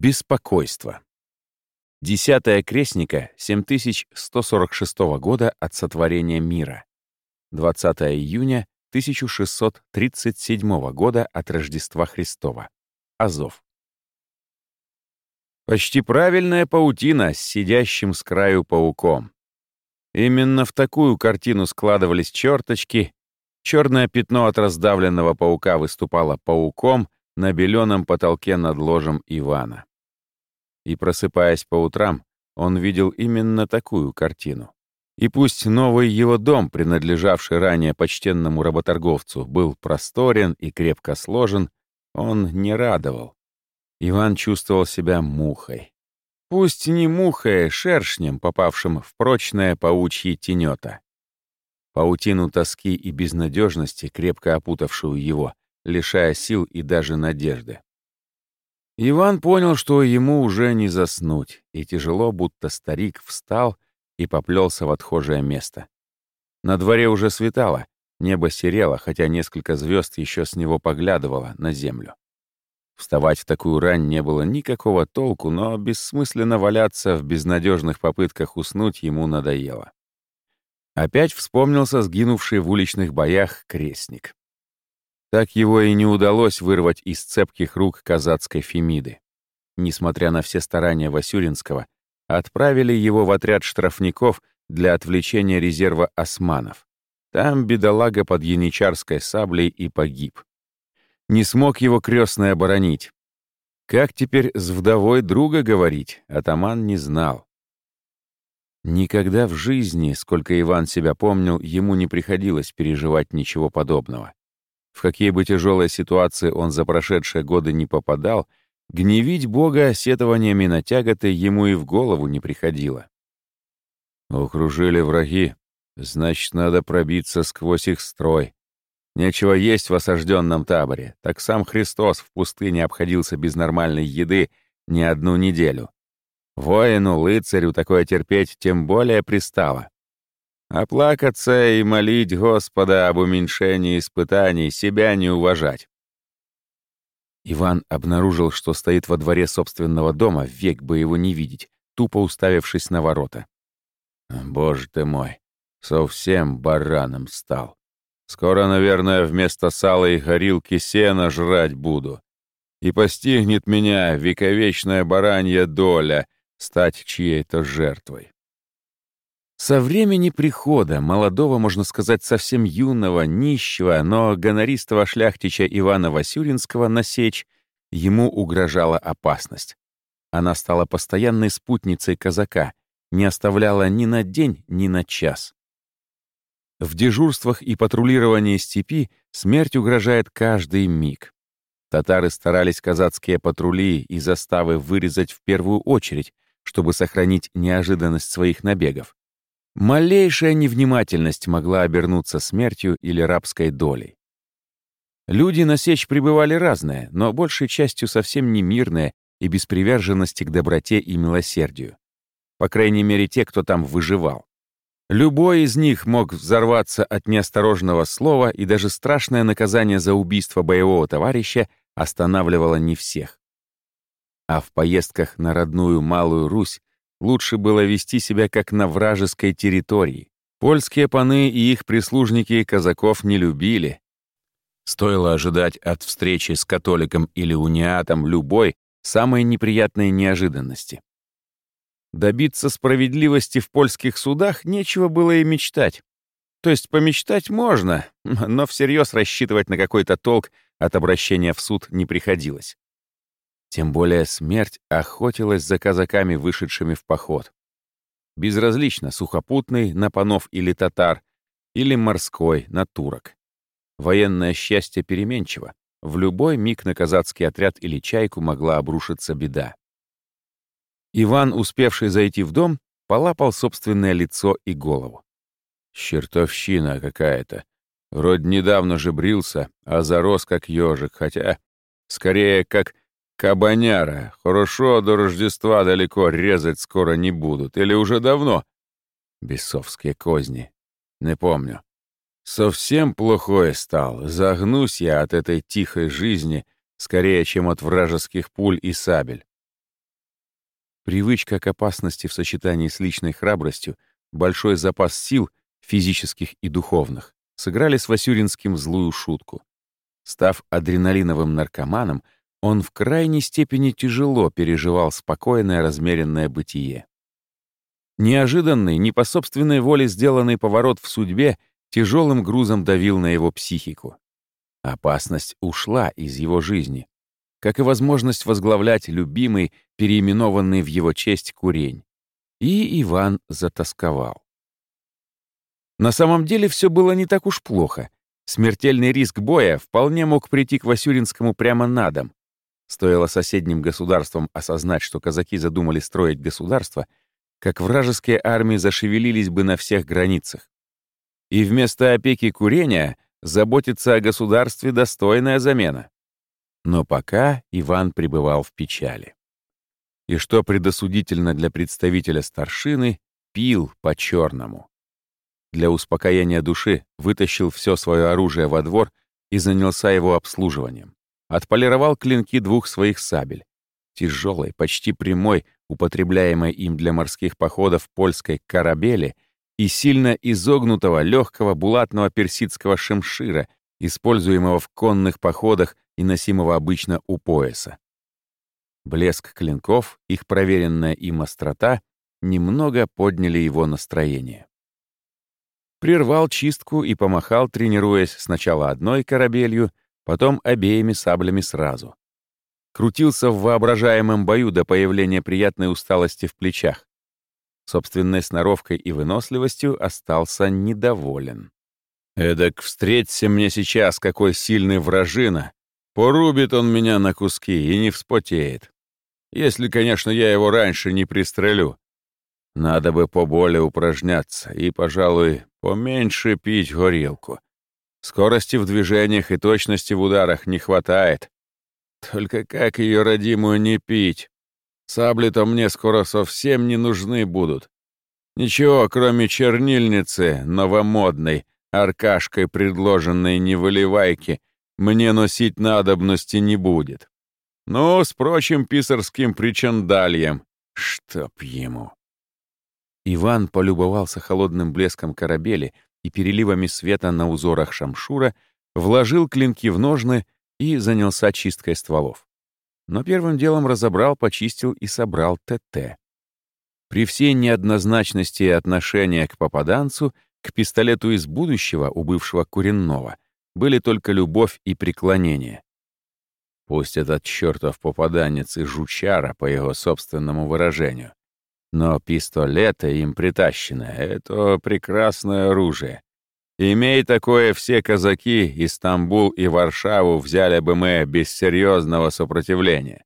Беспокойство. 10 крестника 7146 года от сотворения мира. 20 июня 1637 года от Рождества Христова. Азов. Почти правильная паутина с сидящим с краю пауком. Именно в такую картину складывались черточки. Черное пятно от раздавленного паука выступало пауком на беленом потолке над ложем Ивана. И просыпаясь по утрам, он видел именно такую картину. И пусть новый его дом, принадлежавший ранее почтенному работорговцу, был просторен и крепко сложен, он не радовал. Иван чувствовал себя мухой. Пусть не мухой, а шершнем, попавшим в прочное паучье тенета. Паутину тоски и безнадежности, крепко опутавшую его, лишая сил и даже надежды. Иван понял, что ему уже не заснуть, и тяжело, будто старик, встал и поплелся в отхожее место. На дворе уже светало, небо серело, хотя несколько звезд еще с него поглядывало на землю. Вставать в такую рань не было никакого толку, но бессмысленно валяться в безнадежных попытках уснуть ему надоело. Опять вспомнился сгинувший в уличных боях крестник. Так его и не удалось вырвать из цепких рук казацкой Фемиды. Несмотря на все старания Васюринского, отправили его в отряд штрафников для отвлечения резерва османов. Там бедолага под яничарской саблей и погиб. Не смог его крестный оборонить. Как теперь с вдовой друга говорить, атаман не знал. Никогда в жизни, сколько Иван себя помнил, ему не приходилось переживать ничего подобного. В какие бы тяжелые ситуации он за прошедшие годы не попадал, гневить Бога сетованиями на тяготы ему и в голову не приходило. Окружили враги, значит, надо пробиться сквозь их строй. Нечего есть в осажденном таборе, так сам Христос в пустыне обходился без нормальной еды не одну неделю. Воину, лыцарю такое терпеть тем более пристало. Оплакаться и молить Господа об уменьшении испытаний, себя не уважать. Иван обнаружил, что стоит во дворе собственного дома, век бы его не видеть, тупо уставившись на ворота. Боже ты мой, совсем бараном стал. Скоро, наверное, вместо сала и горилки сена жрать буду. И постигнет меня вековечная баранья доля стать чьей-то жертвой. Со времени прихода молодого, можно сказать, совсем юного, нищего, но гонористого шляхтича Ивана Васюринского на сечь ему угрожала опасность. Она стала постоянной спутницей казака, не оставляла ни на день, ни на час. В дежурствах и патрулировании степи смерть угрожает каждый миг. Татары старались казацкие патрули и заставы вырезать в первую очередь, чтобы сохранить неожиданность своих набегов. Малейшая невнимательность могла обернуться смертью или рабской долей. Люди на сечь пребывали разные, но большей частью совсем не мирные и без приверженности к доброте и милосердию. По крайней мере, те, кто там выживал. Любой из них мог взорваться от неосторожного слова, и даже страшное наказание за убийство боевого товарища останавливало не всех. А в поездках на родную Малую Русь Лучше было вести себя как на вражеской территории. Польские паны и их прислужники казаков не любили. Стоило ожидать от встречи с католиком или униатом любой самой неприятной неожиданности. Добиться справедливости в польских судах нечего было и мечтать. То есть помечтать можно, но всерьез рассчитывать на какой-то толк от обращения в суд не приходилось. Тем более смерть охотилась за казаками, вышедшими в поход. Безразлично, сухопутный, на панов или татар, или морской, на турок. Военное счастье переменчиво. В любой миг на казацкий отряд или чайку могла обрушиться беда. Иван, успевший зайти в дом, полапал собственное лицо и голову. Чертовщина какая-то. Вроде недавно же брился, а зарос как ежик, хотя скорее как Кабаняра, хорошо до Рождества далеко резать скоро не будут. Или уже давно? Бесовские козни. Не помню. Совсем плохое стал. Загнусь я от этой тихой жизни скорее, чем от вражеских пуль и сабель. Привычка к опасности в сочетании с личной храбростью, большой запас сил, физических и духовных, сыграли с Васюринским злую шутку. Став адреналиновым наркоманом, он в крайней степени тяжело переживал спокойное размеренное бытие. Неожиданный, не по собственной воле сделанный поворот в судьбе тяжелым грузом давил на его психику. Опасность ушла из его жизни, как и возможность возглавлять любимый, переименованный в его честь курень. И Иван затасковал. На самом деле все было не так уж плохо. Смертельный риск боя вполне мог прийти к Васюринскому прямо на дом. Стоило соседним государствам осознать, что казаки задумали строить государство, как вражеские армии зашевелились бы на всех границах. И вместо опеки курения заботиться о государстве — достойная замена. Но пока Иван пребывал в печали. И что предосудительно для представителя старшины, пил по-черному. Для успокоения души вытащил все свое оружие во двор и занялся его обслуживанием. Отполировал клинки двух своих сабель. Тяжелой, почти прямой, употребляемой им для морских походов польской корабели и сильно изогнутого легкого булатного персидского шемшира, используемого в конных походах и носимого обычно у пояса. Блеск клинков, их проверенная им острота немного подняли его настроение. Прервал чистку и помахал, тренируясь сначала одной корабелью, потом обеими саблями сразу. Крутился в воображаемом бою до появления приятной усталости в плечах. Собственной сноровкой и выносливостью остался недоволен. «Эдак встреться мне сейчас какой сильный вражина, Порубит он меня на куски и не вспотеет. Если, конечно, я его раньше не пристрелю. Надо бы поболее упражняться и, пожалуй, поменьше пить горелку. Скорости в движениях и точности в ударах не хватает. Только как ее родимую не пить? Сабли-то мне скоро совсем не нужны будут. Ничего, кроме чернильницы новомодной, аркашкой предложенной невыливайки, мне носить надобности не будет. Ну, с прочим писарским причандальем, чтоб ему. Иван полюбовался холодным блеском корабели и переливами света на узорах шамшура, вложил клинки в ножны и занялся чисткой стволов. Но первым делом разобрал, почистил и собрал ТТ. При всей неоднозначности отношения к попаданцу, к пистолету из будущего у бывшего Куренного — были только любовь и преклонение. Пусть этот чертов попаданец и жучара, по его собственному выражению. Но пистолеты им притащенное — это прекрасное оружие. Имей такое все казаки, и Стамбул и Варшаву взяли бы мы без серьезного сопротивления.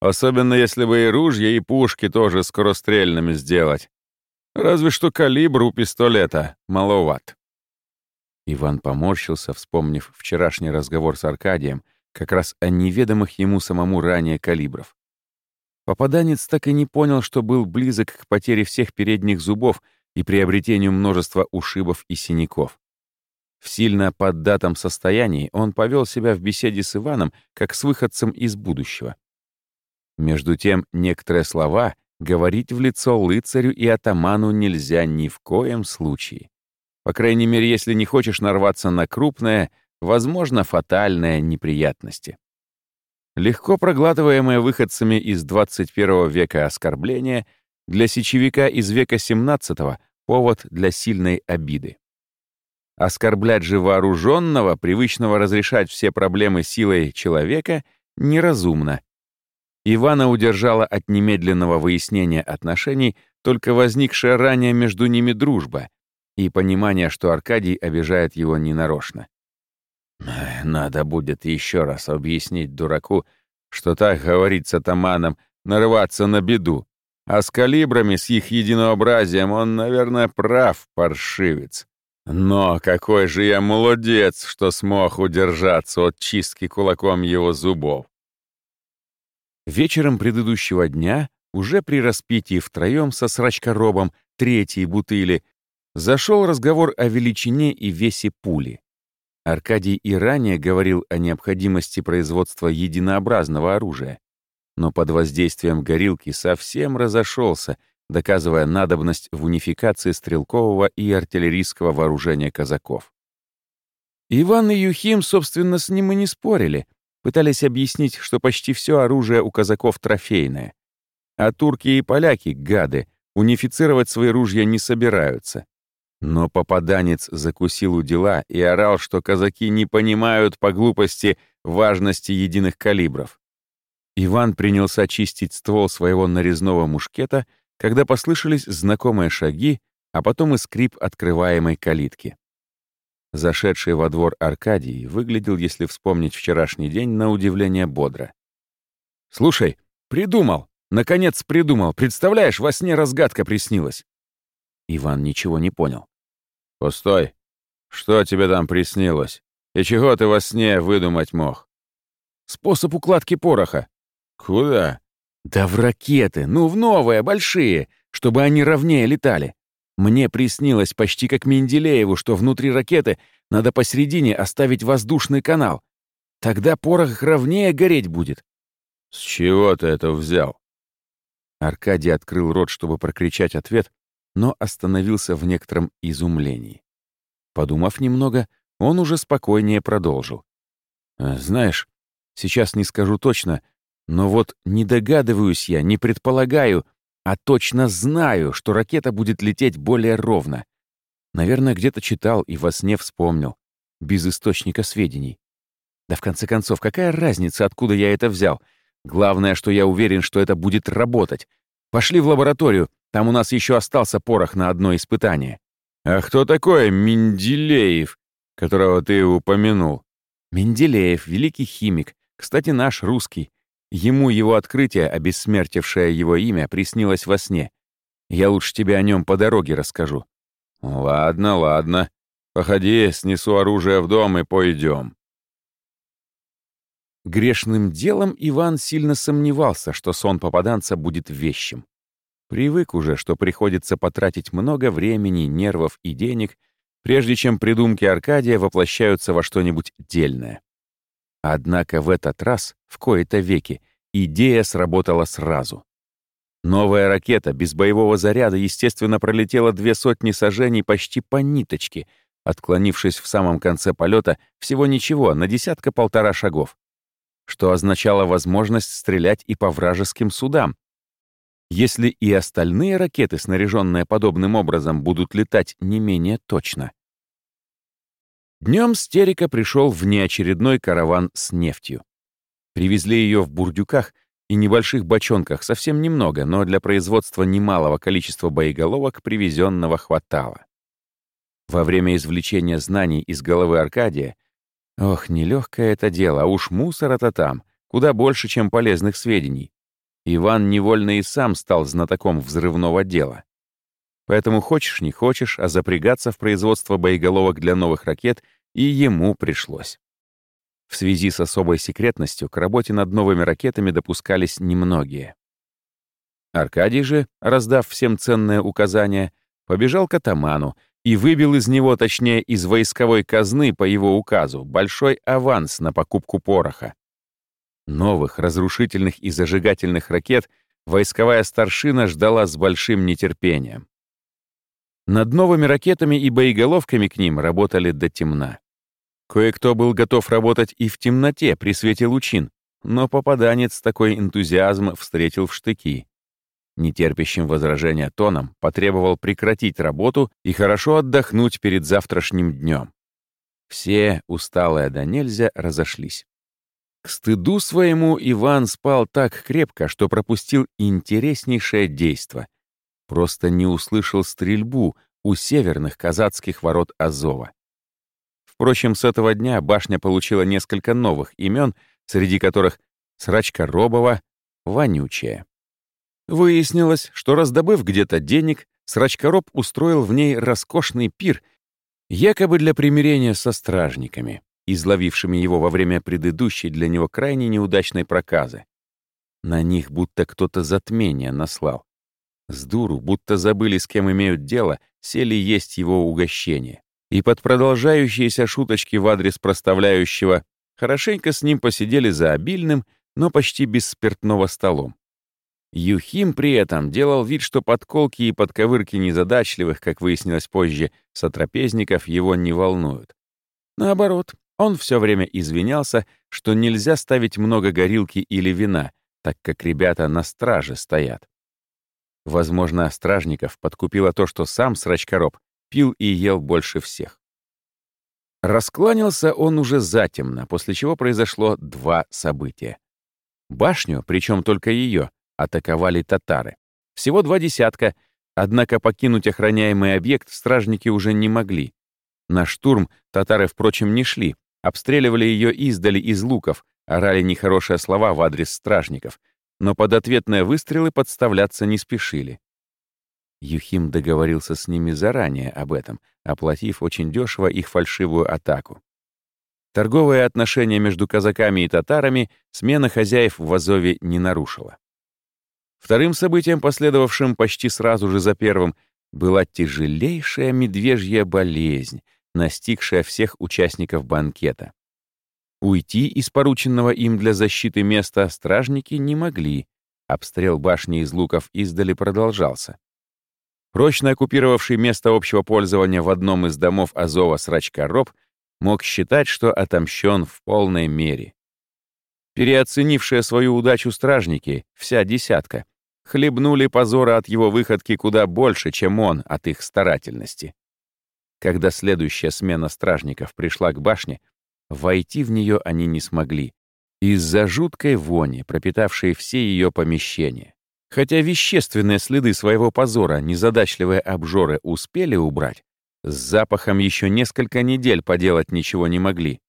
Особенно если бы и ружья, и пушки тоже скорострельными сделать. Разве что калибр у пистолета маловат. Иван поморщился, вспомнив вчерашний разговор с Аркадием, как раз о неведомых ему самому ранее калибров. Попаданец так и не понял, что был близок к потере всех передних зубов и приобретению множества ушибов и синяков. В сильно поддатом состоянии он повел себя в беседе с Иваном как с выходцем из будущего. Между тем, некоторые слова говорить в лицо лыцарю и атаману нельзя ни в коем случае. По крайней мере, если не хочешь нарваться на крупное, возможно, фатальные неприятности. Легко проглатываемые выходцами из 21 века оскорбления для сечевика из века 17 повод для сильной обиды. Оскорблять же вооруженного, привычного разрешать все проблемы силой человека, неразумно. Ивана удержала от немедленного выяснения отношений только возникшая ранее между ними дружба, и понимание, что Аркадий обижает его ненарочно. Надо будет еще раз объяснить дураку, что так говорить с атаманом, нарываться на беду. А с калибрами, с их единообразием, он, наверное, прав, паршивец. Но какой же я молодец, что смог удержаться от чистки кулаком его зубов. Вечером предыдущего дня, уже при распитии втроем со срачкоробом третьей бутыли, Зашел разговор о величине и весе пули. Аркадий и ранее говорил о необходимости производства единообразного оружия. но под воздействием горилки совсем разошелся, доказывая надобность в унификации стрелкового и артиллерийского вооружения казаков. Иван и Юхим, собственно, с ним и не спорили, пытались объяснить, что почти все оружие у казаков трофейное. А турки и поляки, гады, унифицировать свои ружья не собираются. Но попаданец закусил у дела и орал, что казаки не понимают по глупости важности единых калибров. Иван принялся чистить ствол своего нарезного мушкета, когда послышались знакомые шаги, а потом и скрип открываемой калитки. Зашедший во двор Аркадий выглядел, если вспомнить вчерашний день, на удивление бодро. «Слушай, придумал! Наконец придумал! Представляешь, во сне разгадка приснилась!» Иван ничего не понял. «Постой! Что тебе там приснилось? И чего ты во сне выдумать мог?» «Способ укладки пороха». «Куда?» «Да в ракеты, ну в новые, большие, чтобы они ровнее летали. Мне приснилось почти как Менделееву, что внутри ракеты надо посередине оставить воздушный канал. Тогда порох ровнее гореть будет». «С чего ты это взял?» Аркадий открыл рот, чтобы прокричать ответ, но остановился в некотором изумлении. Подумав немного, он уже спокойнее продолжил. «Э, «Знаешь, сейчас не скажу точно, но вот не догадываюсь я, не предполагаю, а точно знаю, что ракета будет лететь более ровно. Наверное, где-то читал и во сне вспомнил, без источника сведений. Да в конце концов, какая разница, откуда я это взял? Главное, что я уверен, что это будет работать. Пошли в лабораторию, там у нас еще остался порох на одно испытание. А кто такой Менделеев, которого ты упомянул? Менделеев, великий химик, кстати, наш русский. Ему его открытие, обессмертившее его имя, приснилось во сне. Я лучше тебе о нем по дороге расскажу. Ладно, ладно. Походи, снесу оружие в дом и пойдем. Грешным делом Иван сильно сомневался, что сон попаданца будет вещим. Привык уже, что приходится потратить много времени, нервов и денег, прежде чем придумки Аркадия воплощаются во что-нибудь дельное. Однако в этот раз, в кои-то веки, идея сработала сразу. Новая ракета без боевого заряда, естественно, пролетела две сотни сажений почти по ниточке, отклонившись в самом конце полета всего ничего, на десятка-полтора шагов, что означало возможность стрелять и по вражеским судам, если и остальные ракеты, снаряженные подобным образом, будут летать не менее точно. Днем Стерика пришел в неочередной караван с нефтью. Привезли ее в бурдюках и небольших бочонках, совсем немного, но для производства немалого количества боеголовок привезенного хватало. Во время извлечения знаний из головы Аркадия, ох, нелегкое это дело, а уж мусора-то там, куда больше, чем полезных сведений, Иван невольно и сам стал знатоком взрывного дела. Поэтому хочешь не хочешь, а запрягаться в производство боеголовок для новых ракет и ему пришлось. В связи с особой секретностью к работе над новыми ракетами допускались немногие. Аркадий же, раздав всем ценное указание, побежал к атаману и выбил из него, точнее, из войсковой казны по его указу, большой аванс на покупку пороха. Новых разрушительных и зажигательных ракет войсковая старшина ждала с большим нетерпением. Над новыми ракетами и боеголовками к ним работали до темна. Кое-кто был готов работать и в темноте при свете лучин, но попаданец такой энтузиазм встретил в штыки. Нетерпящим возражения тоном потребовал прекратить работу и хорошо отдохнуть перед завтрашним днем. Все, усталые до нельзя, разошлись. К стыду своему Иван спал так крепко, что пропустил интереснейшее действо. Просто не услышал стрельбу у северных казацких ворот Азова. Впрочем, с этого дня башня получила несколько новых имен, среди которых Срачка Робова, Вонючая. Выяснилось, что раздобыв где-то денег, Срачкороб устроил в ней роскошный пир, якобы для примирения со стражниками изловившими его во время предыдущей для него крайне неудачной проказы. На них будто кто-то затмение наслал. С дуру, будто забыли, с кем имеют дело, сели есть его угощение. И под продолжающиеся шуточки в адрес проставляющего хорошенько с ним посидели за обильным, но почти без спиртного столом. Юхим при этом делал вид, что подколки и подковырки незадачливых, как выяснилось позже, сотрапезников его не волнуют. Наоборот, он все время извинялся, что нельзя ставить много горилки или вина, так как ребята на страже стоят. Возможно, стражников подкупило то, что сам срачкороб пил и ел больше всех. Раскланялся он уже затемно, после чего произошло два события. Башню, причем только ее, атаковали татары. Всего два десятка, однако покинуть охраняемый объект стражники уже не могли. На штурм татары, впрочем, не шли, обстреливали ее издали из луков, орали нехорошие слова в адрес стражников, но под ответные выстрелы подставляться не спешили. Юхим договорился с ними заранее об этом, оплатив очень дешево их фальшивую атаку. Торговые отношения между казаками и татарами смена хозяев в Азове не нарушила. Вторым событием, последовавшим почти сразу же за первым, была тяжелейшая медвежья болезнь, настигшая всех участников банкета. Уйти из порученного им для защиты места стражники не могли. Обстрел башни из луков издали продолжался. Прочно оккупировавший место общего пользования в одном из домов Азова срачка-роб мог считать, что отомщен в полной мере. Переоценившие свою удачу стражники, вся десятка, хлебнули позора от его выходки куда больше, чем он от их старательности. Когда следующая смена стражников пришла к башне, войти в нее они не смогли из-за жуткой вони, пропитавшей все ее помещения. Хотя вещественные следы своего позора незадачливые обжоры успели убрать, с запахом еще несколько недель поделать ничего не могли.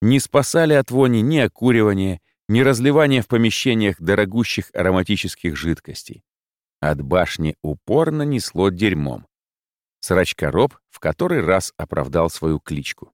Не спасали от вони ни окуривание, ни разливание в помещениях дорогущих ароматических жидкостей. От башни упорно несло дерьмом. Срачкороб в который раз оправдал свою кличку.